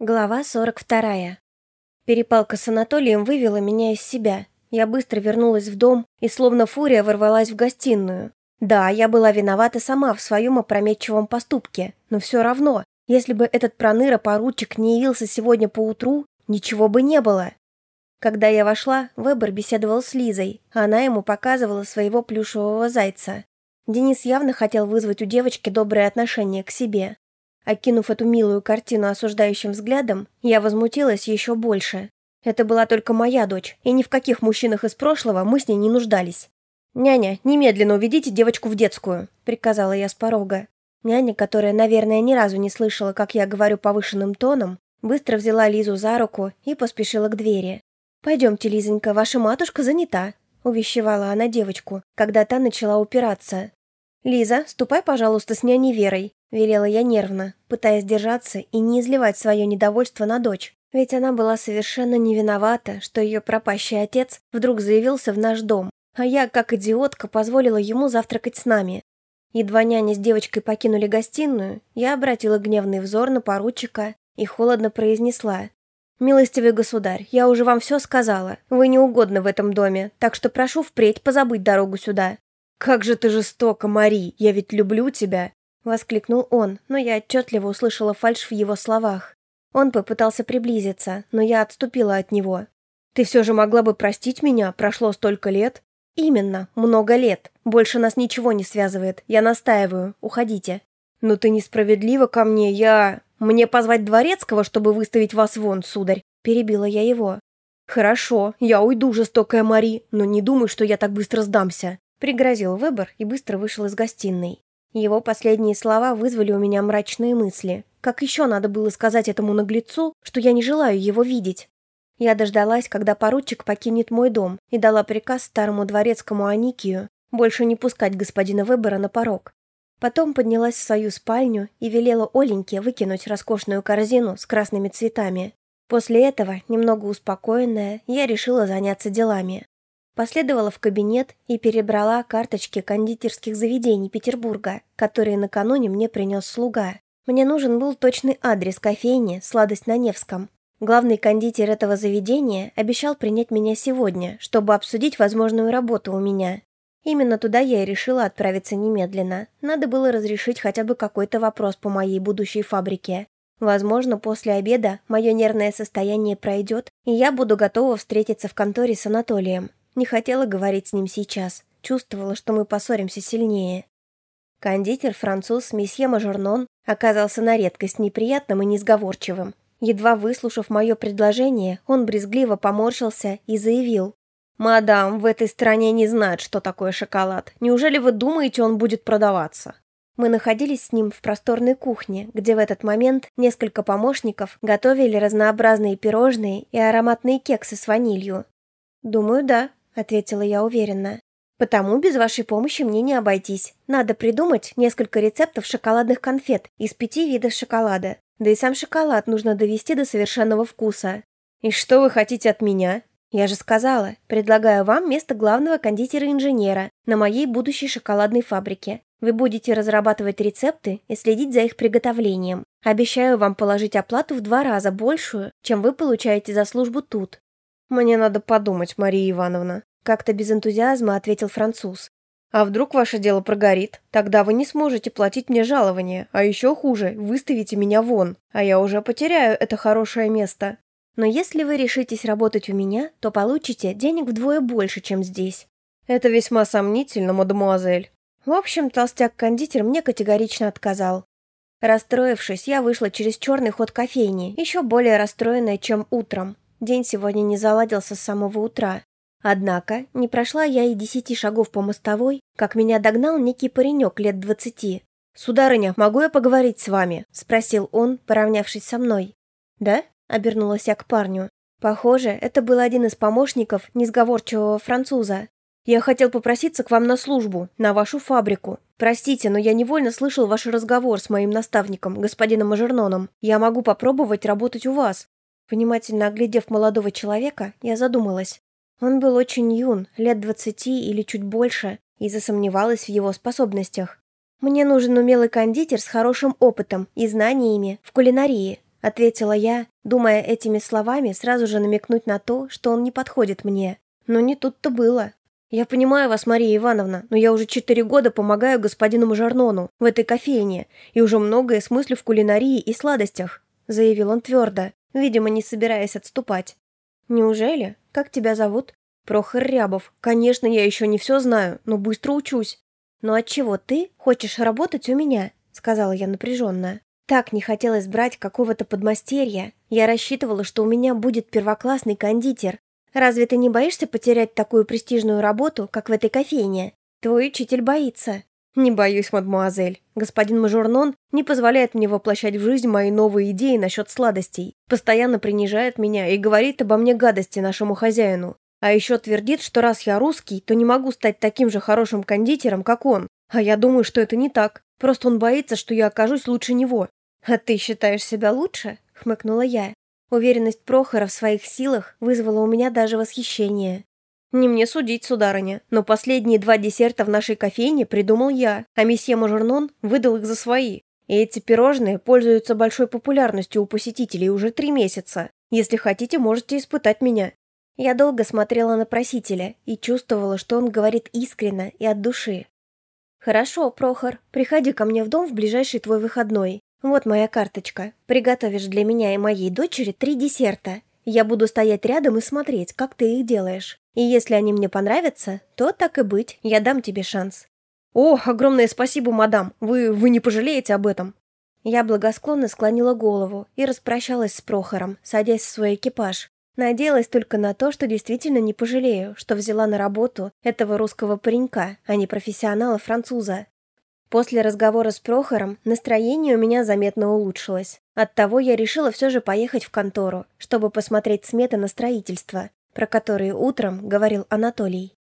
Глава 42. Перепалка с Анатолием вывела меня из себя. Я быстро вернулась в дом и словно фурия ворвалась в гостиную. Да, я была виновата сама в своем опрометчивом поступке, но все равно, если бы этот проныра-поручик не явился сегодня поутру, ничего бы не было. Когда я вошла, Вебер беседовал с Лизой, а она ему показывала своего плюшевого зайца. Денис явно хотел вызвать у девочки доброе отношение к себе. Окинув эту милую картину осуждающим взглядом, я возмутилась еще больше. Это была только моя дочь, и ни в каких мужчинах из прошлого мы с ней не нуждались. «Няня, немедленно уведите девочку в детскую», — приказала я с порога. Няня, которая, наверное, ни разу не слышала, как я говорю повышенным тоном, быстро взяла Лизу за руку и поспешила к двери. «Пойдемте, Лизонька, ваша матушка занята», — увещевала она девочку, когда та начала упираться. «Лиза, ступай, пожалуйста, с няней Верой. Велела я нервно, пытаясь держаться и не изливать свое недовольство на дочь. Ведь она была совершенно не виновата, что ее пропащий отец вдруг заявился в наш дом, а я, как идиотка, позволила ему завтракать с нами. Едва няня с девочкой покинули гостиную, я обратила гневный взор на поручика и холодно произнесла. «Милостивый государь, я уже вам все сказала. Вы не угодны в этом доме, так что прошу впредь позабыть дорогу сюда». «Как же ты жестока, Мари, я ведь люблю тебя!» Воскликнул он, но я отчетливо услышала фальшь в его словах. Он попытался приблизиться, но я отступила от него. «Ты все же могла бы простить меня, прошло столько лет?» «Именно, много лет. Больше нас ничего не связывает. Я настаиваю. Уходите». «Но ты несправедлива ко мне, я...» «Мне позвать дворецкого, чтобы выставить вас вон, сударь?» Перебила я его. «Хорошо, я уйду, жестокая Мари, но не думай, что я так быстро сдамся», Пригрозил выбор и быстро вышел из гостиной. Его последние слова вызвали у меня мрачные мысли. Как еще надо было сказать этому наглецу, что я не желаю его видеть? Я дождалась, когда поручик покинет мой дом, и дала приказ старому дворецкому Аникию больше не пускать господина Вебера на порог. Потом поднялась в свою спальню и велела Оленьке выкинуть роскошную корзину с красными цветами. После этого, немного успокоенная, я решила заняться делами. Последовала в кабинет и перебрала карточки кондитерских заведений Петербурга, которые накануне мне принес слуга. Мне нужен был точный адрес кофейни «Сладость на Невском». Главный кондитер этого заведения обещал принять меня сегодня, чтобы обсудить возможную работу у меня. Именно туда я и решила отправиться немедленно. Надо было разрешить хотя бы какой-то вопрос по моей будущей фабрике. Возможно, после обеда мое нервное состояние пройдет, и я буду готова встретиться в конторе с Анатолием. Не хотела говорить с ним сейчас. Чувствовала, что мы поссоримся сильнее. Кондитер-француз месье Мажорнон оказался на редкость неприятным и несговорчивым. Едва выслушав мое предложение, он брезгливо поморщился и заявил. «Мадам, в этой стране не знают, что такое шоколад. Неужели вы думаете, он будет продаваться?» Мы находились с ним в просторной кухне, где в этот момент несколько помощников готовили разнообразные пирожные и ароматные кексы с ванилью. «Думаю, да», ответила я уверенно. Потому без вашей помощи мне не обойтись. Надо придумать несколько рецептов шоколадных конфет из пяти видов шоколада. Да и сам шоколад нужно довести до совершенного вкуса. И что вы хотите от меня? Я же сказала, предлагаю вам место главного кондитера-инженера на моей будущей шоколадной фабрике. Вы будете разрабатывать рецепты и следить за их приготовлением. Обещаю вам положить оплату в два раза большую, чем вы получаете за службу тут. Мне надо подумать, Мария Ивановна. Как-то без энтузиазма ответил француз. «А вдруг ваше дело прогорит? Тогда вы не сможете платить мне жалование, а еще хуже, выставите меня вон, а я уже потеряю это хорошее место. Но если вы решитесь работать у меня, то получите денег вдвое больше, чем здесь». «Это весьма сомнительно, мадемуазель». В общем, толстяк-кондитер мне категорично отказал. Расстроившись, я вышла через черный ход кофейни, еще более расстроенная, чем утром. День сегодня не заладился с самого утра. Однако, не прошла я и десяти шагов по мостовой, как меня догнал некий паренек лет двадцати. «Сударыня, могу я поговорить с вами?» – спросил он, поравнявшись со мной. «Да?» – обернулась я к парню. Похоже, это был один из помощников несговорчивого француза. «Я хотел попроситься к вам на службу, на вашу фабрику. Простите, но я невольно слышал ваш разговор с моим наставником, господином Мажерноном. Я могу попробовать работать у вас». Внимательно оглядев молодого человека, я задумалась. Он был очень юн, лет двадцати или чуть больше, и засомневалась в его способностях. «Мне нужен умелый кондитер с хорошим опытом и знаниями в кулинарии», — ответила я, думая этими словами сразу же намекнуть на то, что он не подходит мне. Но не тут-то было. «Я понимаю вас, Мария Ивановна, но я уже четыре года помогаю господину Мажорнону в этой кофейне и уже многое смыслю в кулинарии и сладостях», — заявил он твердо, видимо, не собираясь отступать. «Неужели? Как тебя зовут?» «Прохор Рябов. Конечно, я еще не все знаю, но быстро учусь». «Но отчего ты хочешь работать у меня?» — сказала я напряженно. Так не хотелось брать какого-то подмастерья. Я рассчитывала, что у меня будет первоклассный кондитер. Разве ты не боишься потерять такую престижную работу, как в этой кофейне? Твой учитель боится. Не боюсь, мадмуазель. Господин Мажорнон не позволяет мне воплощать в жизнь мои новые идеи насчет сладостей. Постоянно принижает меня и говорит обо мне гадости нашему хозяину. А еще твердит, что раз я русский, то не могу стать таким же хорошим кондитером, как он. А я думаю, что это не так. Просто он боится, что я окажусь лучше него. «А ты считаешь себя лучше?» — хмыкнула я. Уверенность Прохора в своих силах вызвала у меня даже восхищение. «Не мне судить, сударыня, но последние два десерта в нашей кофейне придумал я, а месье Мажорнон выдал их за свои. И эти пирожные пользуются большой популярностью у посетителей уже три месяца. Если хотите, можете испытать меня». Я долго смотрела на просителя и чувствовала, что он говорит искренне и от души. «Хорошо, Прохор, приходи ко мне в дом в ближайший твой выходной. Вот моя карточка. Приготовишь для меня и моей дочери три десерта. Я буду стоять рядом и смотреть, как ты их делаешь. И если они мне понравятся, то так и быть, я дам тебе шанс. О, огромное спасибо, мадам. Вы вы не пожалеете об этом. Я благосклонно склонила голову и распрощалась с Прохором, садясь в свой экипаж. Надеялась только на то, что действительно не пожалею, что взяла на работу этого русского паренька, а не профессионала-француза. После разговора с Прохором настроение у меня заметно улучшилось. Оттого я решила все же поехать в контору, чтобы посмотреть сметы на строительство, про которые утром говорил Анатолий.